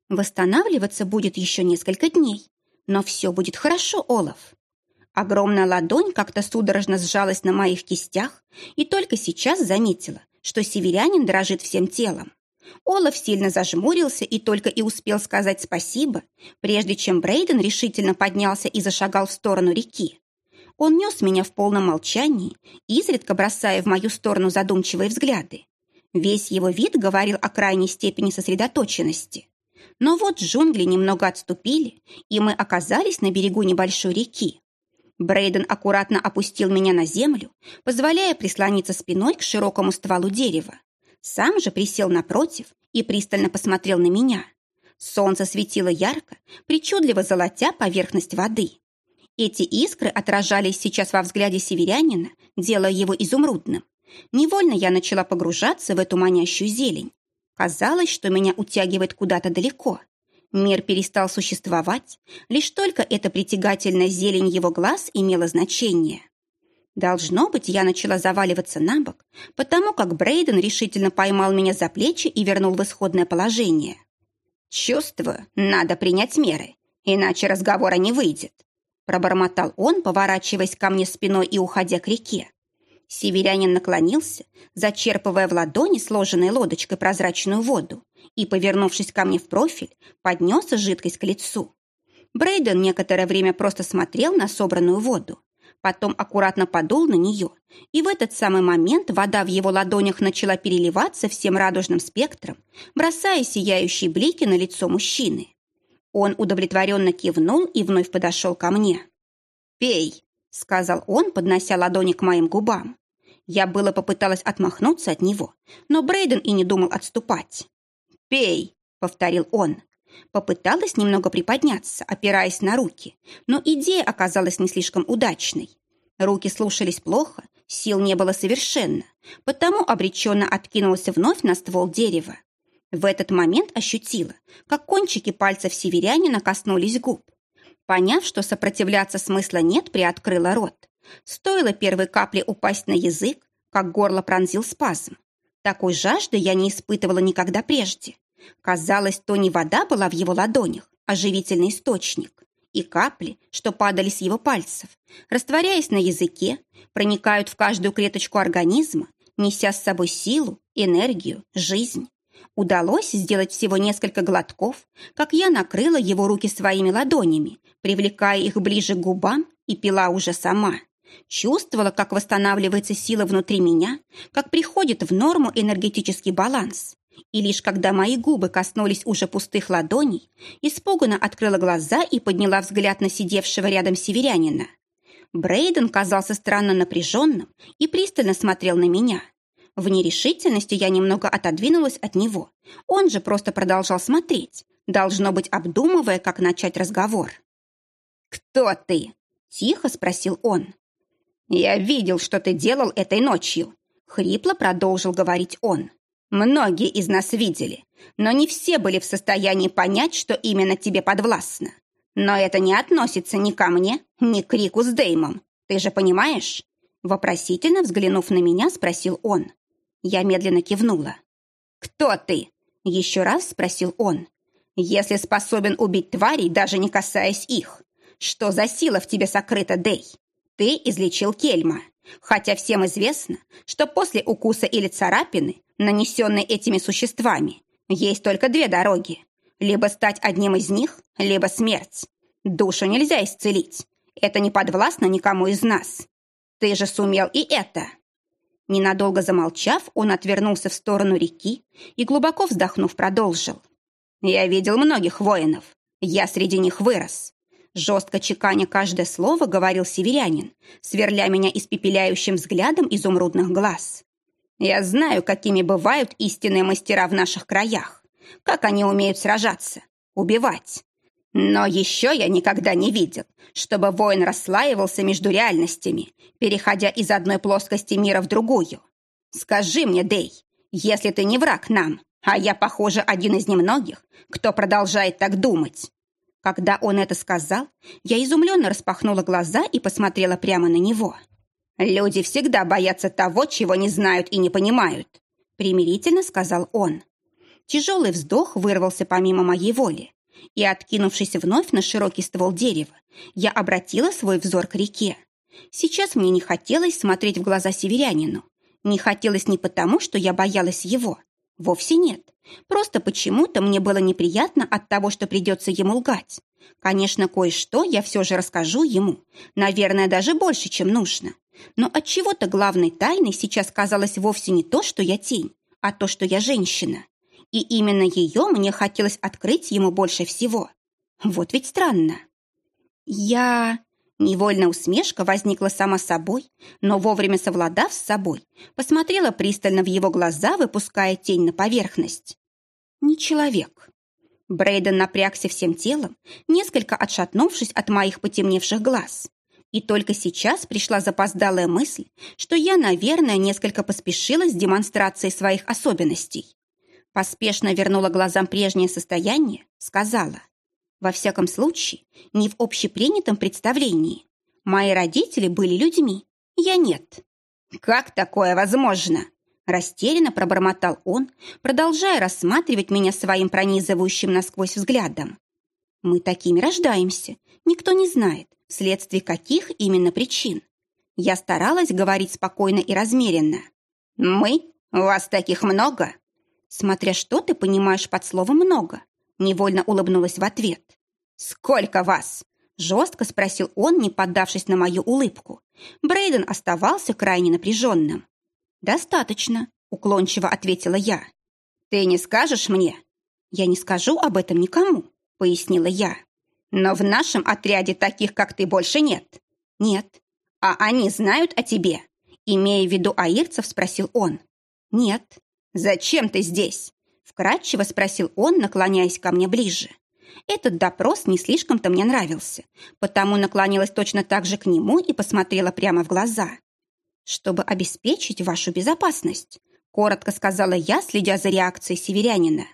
Восстанавливаться будет еще несколько дней, но все будет хорошо, Олаф. Огромная ладонь как-то судорожно сжалась на моих кистях и только сейчас заметила, что северянин дрожит всем телом. Олаф сильно зажмурился и только и успел сказать спасибо, прежде чем Брейден решительно поднялся и зашагал в сторону реки. Он нес меня в полном молчании, изредка бросая в мою сторону задумчивые взгляды. Весь его вид говорил о крайней степени сосредоточенности. Но вот джунгли немного отступили, и мы оказались на берегу небольшой реки. Брейден аккуратно опустил меня на землю, позволяя прислониться спиной к широкому стволу дерева. Сам же присел напротив и пристально посмотрел на меня. Солнце светило ярко, причудливо золотя поверхность воды. Эти искры отражались сейчас во взгляде северянина, делая его изумрудным. Невольно я начала погружаться в эту манящую зелень. Казалось, что меня утягивает куда-то далеко. Мир перестал существовать, лишь только эта притягательная зелень его глаз имела значение. Должно быть, я начала заваливаться на бок, потому как Брейден решительно поймал меня за плечи и вернул в исходное положение. «Чувствую, надо принять меры, иначе разговора не выйдет», пробормотал он, поворачиваясь ко мне спиной и уходя к реке. Северянин наклонился, зачерпывая в ладони сложенной лодочкой прозрачную воду и, повернувшись ко мне в профиль, поднес жидкость к лицу. Брейден некоторое время просто смотрел на собранную воду, потом аккуратно подул на нее, и в этот самый момент вода в его ладонях начала переливаться всем радужным спектром, бросая сияющие блики на лицо мужчины. Он удовлетворенно кивнул и вновь подошел ко мне. «Пей», — сказал он, поднося ладони к моим губам. Я было попыталась отмахнуться от него, но Брейден и не думал отступать. «Пей!» — повторил он. Попыталась немного приподняться, опираясь на руки, но идея оказалась не слишком удачной. Руки слушались плохо, сил не было совершенно, потому обреченно откинулась вновь на ствол дерева. В этот момент ощутила, как кончики пальцев северянина коснулись губ. Поняв, что сопротивляться смысла нет, приоткрыла рот. Стоило первой капле упасть на язык, как горло пронзил спазм. Такой жажды я не испытывала никогда прежде. Казалось, то не вода была в его ладонях, а живительный источник. И капли, что падали с его пальцев, растворяясь на языке, проникают в каждую клеточку организма, неся с собой силу, энергию, жизнь. Удалось сделать всего несколько глотков, как я накрыла его руки своими ладонями, привлекая их ближе к губам и пила уже сама. Чувствовала, как восстанавливается сила внутри меня, как приходит в норму энергетический баланс. И лишь когда мои губы коснулись уже пустых ладоней, испуганно открыла глаза и подняла взгляд на сидевшего рядом северянина. Брейден казался странно напряженным и пристально смотрел на меня. В нерешительности я немного отодвинулась от него. Он же просто продолжал смотреть, должно быть, обдумывая, как начать разговор. «Кто ты?» – тихо спросил он. «Я видел, что ты делал этой ночью», — хрипло продолжил говорить он. «Многие из нас видели, но не все были в состоянии понять, что именно тебе подвластно. Но это не относится ни ко мне, ни к Рику с Деймом. Ты же понимаешь?» Вопросительно взглянув на меня, спросил он. Я медленно кивнула. «Кто ты?» — еще раз спросил он. «Если способен убить тварей, даже не касаясь их, что за сила в тебе сокрыта, Дей? Ты излечил Кельма. Хотя всем известно, что после укуса или царапины, нанесенной этими существами, есть только две дороги. Либо стать одним из них, либо смерть. Душу нельзя исцелить. Это не подвластно никому из нас. Ты же сумел и это!» Ненадолго замолчав, он отвернулся в сторону реки и, глубоко вздохнув, продолжил. «Я видел многих воинов. Я среди них вырос. Жестко чеканя каждое слово, говорил северянин, сверля меня испепеляющим взглядом изумрудных глаз. Я знаю, какими бывают истинные мастера в наших краях, как они умеют сражаться, убивать. Но еще я никогда не видел, чтобы воин расслаивался между реальностями, переходя из одной плоскости мира в другую. Скажи мне, Дей, если ты не враг нам, а я, похоже, один из немногих, кто продолжает так думать. Когда он это сказал, я изумленно распахнула глаза и посмотрела прямо на него. «Люди всегда боятся того, чего не знают и не понимают», примирительно сказал он. Тяжелый вздох вырвался помимо моей воли и, откинувшись вновь на широкий ствол дерева, я обратила свой взор к реке. Сейчас мне не хотелось смотреть в глаза северянину. Не хотелось не потому, что я боялась его. Вовсе нет. Просто почему-то мне было неприятно от того, что придется ему лгать. Конечно, кое-что я все же расскажу ему. Наверное, даже больше, чем нужно. Но от чего то главной тайной сейчас казалось вовсе не то, что я тень, а то, что я женщина. И именно ее мне хотелось открыть ему больше всего. Вот ведь странно. Я... Невольная усмешка возникла сама собой, но вовремя совладав с собой, посмотрела пристально в его глаза, выпуская тень на поверхность. Не человек. Брейден напрягся всем телом, несколько отшатнувшись от моих потемневших глаз. И только сейчас пришла запоздалая мысль, что я, наверное, несколько поспешила с демонстрацией своих особенностей. Поспешно вернула глазам прежнее состояние, сказала. Во всяком случае, не в общепринятом представлении. Мои родители были людьми, я нет. Как такое возможно? Растерянно пробормотал он, продолжая рассматривать меня своим пронизывающим насквозь взглядом. Мы такими рождаемся, никто не знает, вследствие каких именно причин. Я старалась говорить спокойно и размеренно. «Мы? Вас таких много?» Смотря что ты понимаешь под словом «много», невольно улыбнулась в ответ. «Сколько вас?» – жестко спросил он, не поддавшись на мою улыбку. Брейден оставался крайне напряженным. «Достаточно», – уклончиво ответила я. «Ты не скажешь мне?» «Я не скажу об этом никому», – пояснила я. «Но в нашем отряде таких, как ты, больше нет». «Нет». «А они знают о тебе?» Имея в виду аирцев, спросил он. «Нет». «Зачем ты здесь?» Вкратчиво спросил он, наклоняясь ко мне ближе. Этот допрос не слишком-то мне нравился, потому наклонилась точно так же к нему и посмотрела прямо в глаза. «Чтобы обеспечить вашу безопасность», коротко сказала я, следя за реакцией северянина.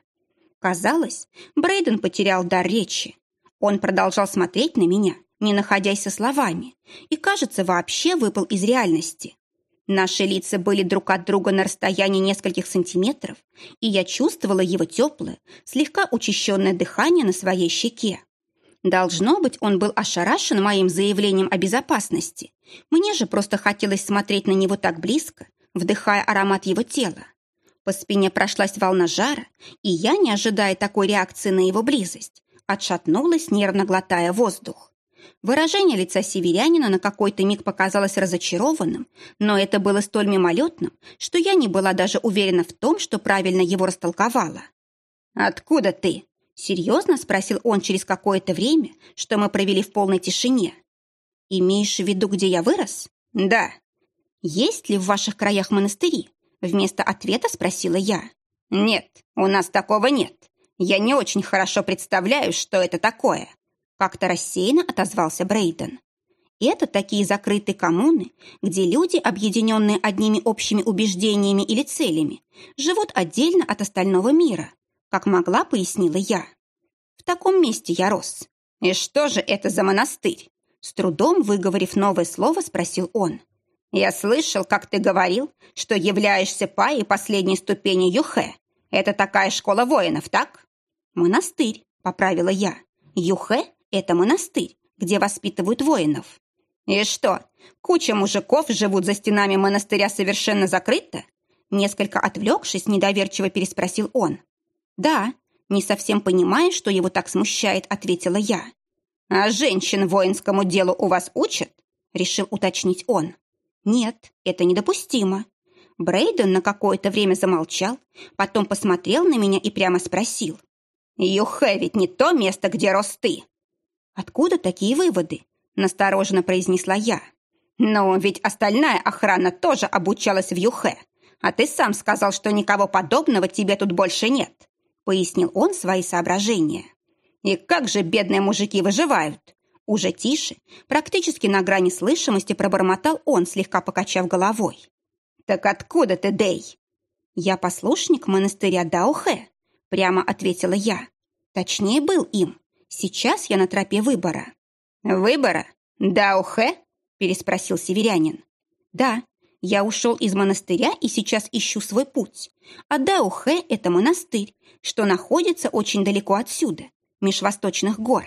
Казалось, Брейден потерял дар речи. Он продолжал смотреть на меня, не находясь со словами, и, кажется, вообще выпал из реальности. Наши лица были друг от друга на расстоянии нескольких сантиметров, и я чувствовала его теплое, слегка учащенное дыхание на своей щеке. Должно быть, он был ошарашен моим заявлением о безопасности. Мне же просто хотелось смотреть на него так близко, вдыхая аромат его тела. По спине прошлась волна жара, и я, не ожидая такой реакции на его близость, отшатнулась, нервно глотая воздух. Выражение лица северянина на какой-то миг показалось разочарованным, но это было столь мимолетным, что я не была даже уверена в том, что правильно его растолковала. «Откуда ты?» — серьезно спросил он через какое-то время, что мы провели в полной тишине. «Имеешь в виду, где я вырос?» «Да». «Есть ли в ваших краях монастыри?» Вместо ответа спросила я. «Нет, у нас такого нет. Я не очень хорошо представляю, что это такое. Как-то рассеянно отозвался Брейден. Это такие закрытые коммуны, где люди, объединенные одними общими убеждениями или целями, живут отдельно от остального мира, как могла, пояснила я. В таком месте я рос. И что же это за монастырь? С трудом выговорив новое слово, спросил он. Я слышал, как ты говорил, что являешься паей последней ступени Юхе. Это такая школа воинов, так? Монастырь, поправила я. Юхе это монастырь, где воспитывают воинов. И что, куча мужиков живут за стенами монастыря совершенно закрыто? Несколько отвлекшись, недоверчиво переспросил он. Да, не совсем понимая, что его так смущает, ответила я. А женщин воинскому делу у вас учат? Решил уточнить он. Нет, это недопустимо. Брейден на какое-то время замолчал, потом посмотрел на меня и прямо спросил. «Юхэ ведь не то место, где рос ты!» «Откуда такие выводы?» – настороженно произнесла я. «Но ведь остальная охрана тоже обучалась в Юхэ, а ты сам сказал, что никого подобного тебе тут больше нет», – пояснил он свои соображения. «И как же бедные мужики выживают?» Уже тише, практически на грани слышимости пробормотал он, слегка покачав головой. «Так откуда ты, Дэй?» «Я послушник монастыря Даухэ», — прямо ответила я. «Точнее, был им. Сейчас я на тропе выбора». «Выбора? Даухэ?» — переспросил северянин. «Да, я ушел из монастыря и сейчас ищу свой путь. А Даухэ — это монастырь, что находится очень далеко отсюда, меж восточных гор».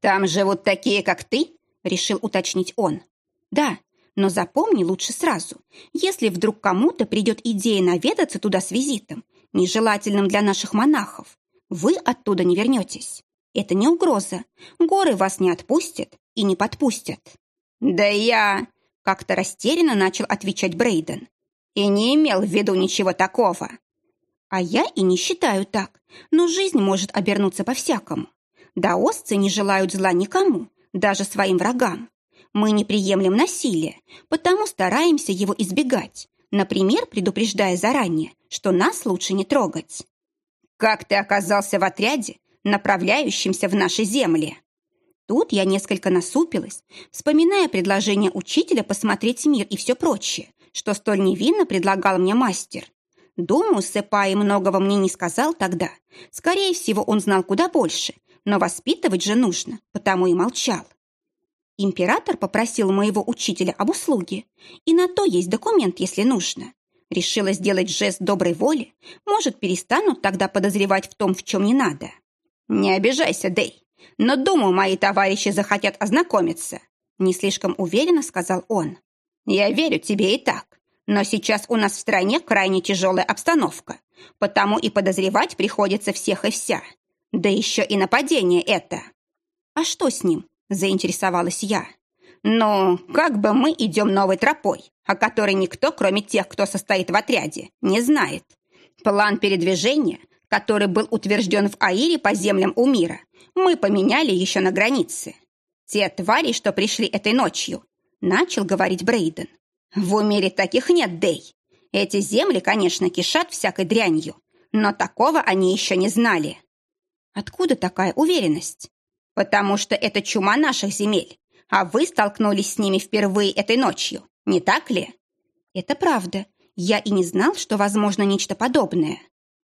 «Там живут такие, как ты?» — решил уточнить он. «Да, но запомни лучше сразу, если вдруг кому-то придет идея наведаться туда с визитом, нежелательным для наших монахов, вы оттуда не вернетесь. Это не угроза. Горы вас не отпустят и не подпустят. Да я... Как-то растерянно начал отвечать Брейден. И не имел в виду ничего такого. А я и не считаю так. Но жизнь может обернуться по-всякому. Даосцы не желают зла никому, даже своим врагам. Мы не приемлем насилие, потому стараемся его избегать, например, предупреждая заранее, что нас лучше не трогать. «Как ты оказался в отряде, направляющемся в наши земли?» Тут я несколько насупилась, вспоминая предложение учителя посмотреть мир и все прочее, что столь невинно предлагал мне мастер. Думаю, Сэпай многого мне не сказал тогда. Скорее всего, он знал куда больше, но воспитывать же нужно, потому и молчал. Император попросил моего учителя об услуге, и на то есть документ, если нужно. Решила сделать жест доброй воли, может, перестанут тогда подозревать в том, в чем не надо. Не обижайся, Дэй, но, думаю, мои товарищи захотят ознакомиться, не слишком уверенно сказал он. Я верю тебе и так, но сейчас у нас в стране крайне тяжелая обстановка, потому и подозревать приходится всех и вся. Да еще и нападение это. А что с ним? заинтересовалась я. «Ну, как бы мы идем новой тропой, о которой никто, кроме тех, кто состоит в отряде, не знает. План передвижения, который был утвержден в Аире по землям у мира, мы поменяли еще на границе. Те твари, что пришли этой ночью, начал говорить Брейден. В умире таких нет, Дэй. Эти земли, конечно, кишат всякой дрянью, но такого они еще не знали. Откуда такая уверенность? «Потому что это чума наших земель, а вы столкнулись с ними впервые этой ночью, не так ли?» «Это правда. Я и не знал, что возможно нечто подобное».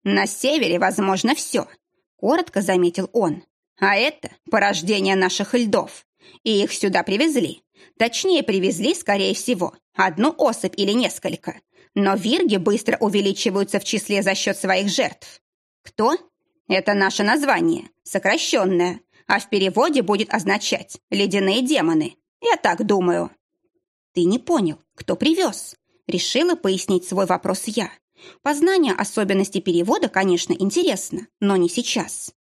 «На севере возможно все», — коротко заметил он. «А это порождение наших льдов. И их сюда привезли. Точнее, привезли, скорее всего, одну особь или несколько. Но вирги быстро увеличиваются в числе за счет своих жертв. Кто? Это наше название, сокращенное, а в переводе будет означать «ледяные демоны». Я так думаю». «Ты не понял, кто привез?» Решила пояснить свой вопрос я. Познание особенностей перевода, конечно, интересно, но не сейчас.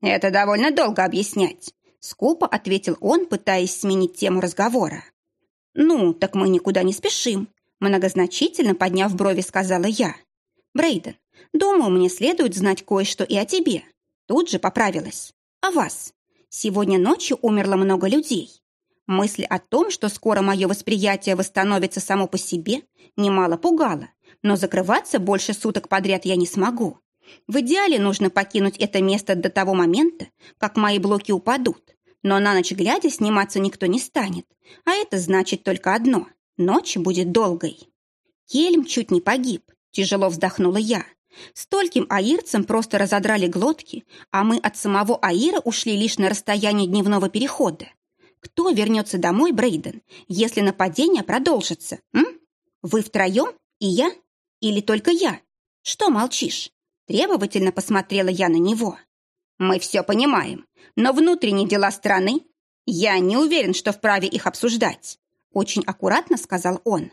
«Это довольно долго объяснять», — скупо ответил он, пытаясь сменить тему разговора. «Ну, так мы никуда не спешим», — многозначительно подняв брови, сказала я. «Брейден, думаю, мне следует знать кое-что и о тебе». Тут же поправилась. «О вас. Сегодня ночью умерло много людей. Мысль о том, что скоро мое восприятие восстановится само по себе, немало пугала, но закрываться больше суток подряд я не смогу. В идеале нужно покинуть это место до того момента, как мои блоки упадут, но на ночь глядя сниматься никто не станет, а это значит только одно – ночь будет долгой. Кельм чуть не погиб, тяжело вздохнула я. Стольким аирцам просто разодрали глотки, а мы от самого Аира ушли лишь на расстояние дневного перехода. Кто вернется домой, Брейден, если нападение продолжится? М? Вы втроем? И я? Или только я? Что молчишь? Требовательно посмотрела я на него. Мы все понимаем, но внутренние дела страны... Я не уверен, что вправе их обсуждать. Очень аккуратно сказал он.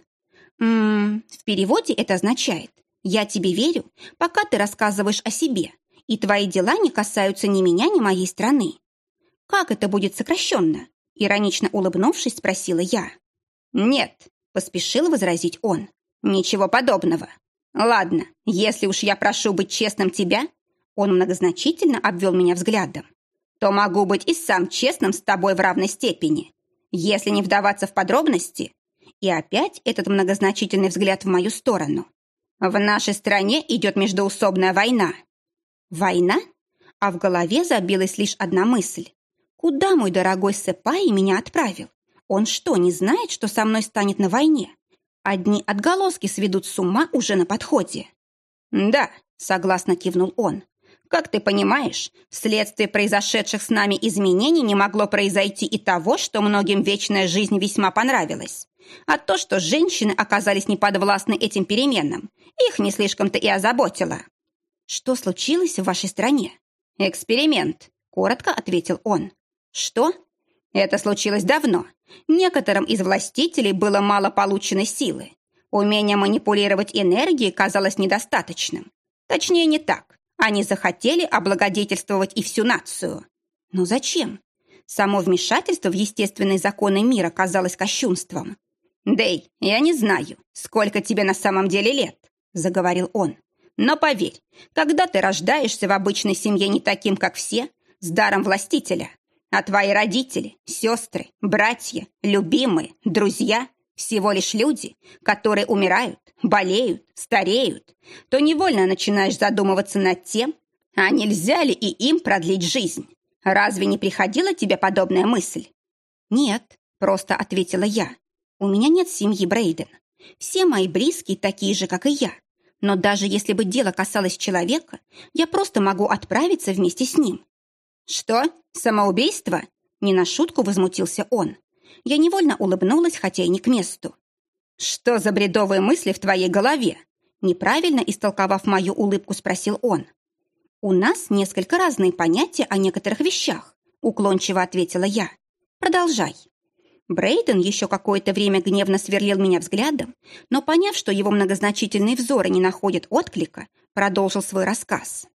М -м, в переводе это означает я тебе верю, пока ты рассказываешь о себе, и твои дела не касаются ни меня, ни моей страны. Как это будет сокращенно? Иронично улыбнувшись, спросила я. Нет, поспешил возразить он. Ничего подобного. Ладно, если уж я прошу быть честным тебя, он многозначительно обвел меня взглядом, то могу быть и сам честным с тобой в равной степени, если не вдаваться в подробности. И опять этот многозначительный взгляд в мою сторону. В нашей стране идет междоусобная война. Война? А в голове забилась лишь одна мысль. Куда мой дорогой Сэпай меня отправил? Он что, не знает, что со мной станет на войне? Одни отголоски сведут с ума уже на подходе. Да, согласно кивнул он. Как ты понимаешь, вследствие произошедших с нами изменений не могло произойти и того, что многим вечная жизнь весьма понравилась. А то, что женщины оказались неподвластны этим переменам, их не слишком-то и озаботило. Что случилось в вашей стране? Эксперимент, коротко ответил он. Что? Это случилось давно. Некоторым из властителей было мало полученной силы. Умение манипулировать энергией казалось недостаточным. Точнее, не так. Они захотели облагодетельствовать и всю нацию. Но зачем? Само вмешательство в естественные законы мира казалось кощунством. «Дэй, я не знаю, сколько тебе на самом деле лет», — заговорил он. «Но поверь, когда ты рождаешься в обычной семье не таким, как все, с даром властителя, а твои родители, сестры, братья, любимые, друзья — всего лишь люди, которые умирают, болеют, стареют, то невольно начинаешь задумываться над тем, а нельзя ли и им продлить жизнь. Разве не приходила тебе подобная мысль? Нет, просто ответила я. У меня нет семьи Брейден. Все мои близкие такие же, как и я. Но даже если бы дело касалось человека, я просто могу отправиться вместе с ним. Что? Самоубийство? Не на шутку возмутился он. Я невольно улыбнулась, хотя и не к месту. Что за бредовые мысли в твоей голове? Неправильно истолковав мою улыбку, спросил он. У нас несколько разные понятия о некоторых вещах, уклончиво ответила я. Продолжай. Брейден еще какое-то время гневно сверлил меня взглядом, но, поняв, что его многозначительные взоры не находят отклика, продолжил свой рассказ.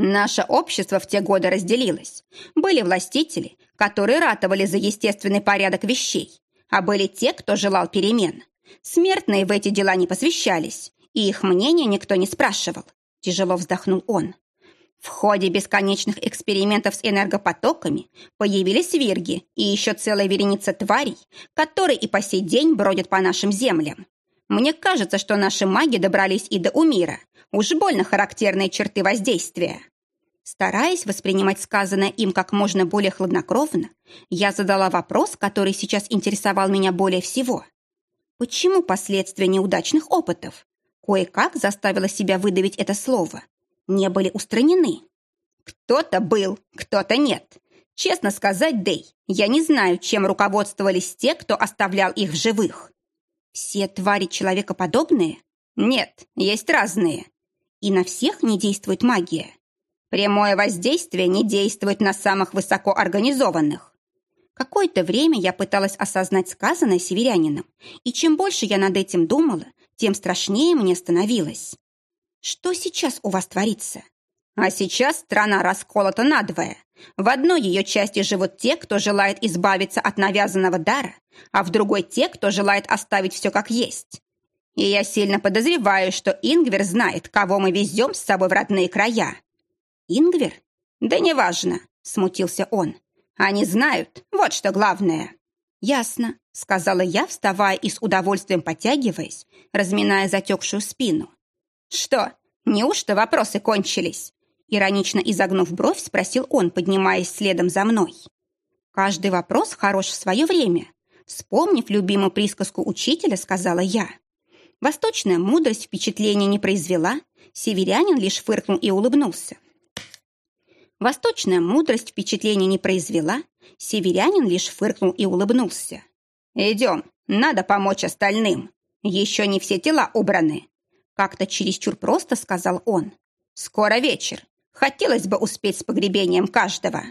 Наше общество в те годы разделилось. Были властители, которые ратовали за естественный порядок вещей, а были те, кто желал перемен. Смертные в эти дела не посвящались, и их мнение никто не спрашивал. Тяжело вздохнул он. В ходе бесконечных экспериментов с энергопотоками появились вирги и еще целая вереница тварей, которые и по сей день бродят по нашим землям. Мне кажется, что наши маги добрались и до Умира. Уж больно характерные черты воздействия. Стараясь воспринимать сказанное им как можно более хладнокровно, я задала вопрос, который сейчас интересовал меня более всего. Почему последствия неудачных опытов? Кое-как заставила себя выдавить это слово не были устранены. Кто-то был, кто-то нет. Честно сказать, Дэй, я не знаю, чем руководствовались те, кто оставлял их в живых. Все твари человекоподобные? Нет, есть разные. И на всех не действует магия. Прямое воздействие не действует на самых высокоорганизованных. Какое-то время я пыталась осознать сказанное северянином, и чем больше я над этим думала, тем страшнее мне становилось. Что сейчас у вас творится? А сейчас страна расколота надвое. В одной ее части живут те, кто желает избавиться от навязанного дара, а в другой те, кто желает оставить все как есть. И я сильно подозреваю, что Ингвер знает, кого мы везем с собой в родные края. Ингвер? Да неважно, смутился он. Они знают, вот что главное. Ясно, сказала я, вставая и с удовольствием потягиваясь, разминая затекшую спину. «Что, неужто вопросы кончились?» Иронично изогнув бровь, спросил он, поднимаясь следом за мной. «Каждый вопрос хорош в свое время», вспомнив любимую присказку учителя, сказала я. Восточная мудрость впечатления не произвела, северянин лишь фыркнул и улыбнулся. Восточная мудрость впечатления не произвела, северянин лишь фыркнул и улыбнулся. «Идем, надо помочь остальным. Еще не все тела убраны. Как-то чересчур просто сказал он. «Скоро вечер. Хотелось бы успеть с погребением каждого».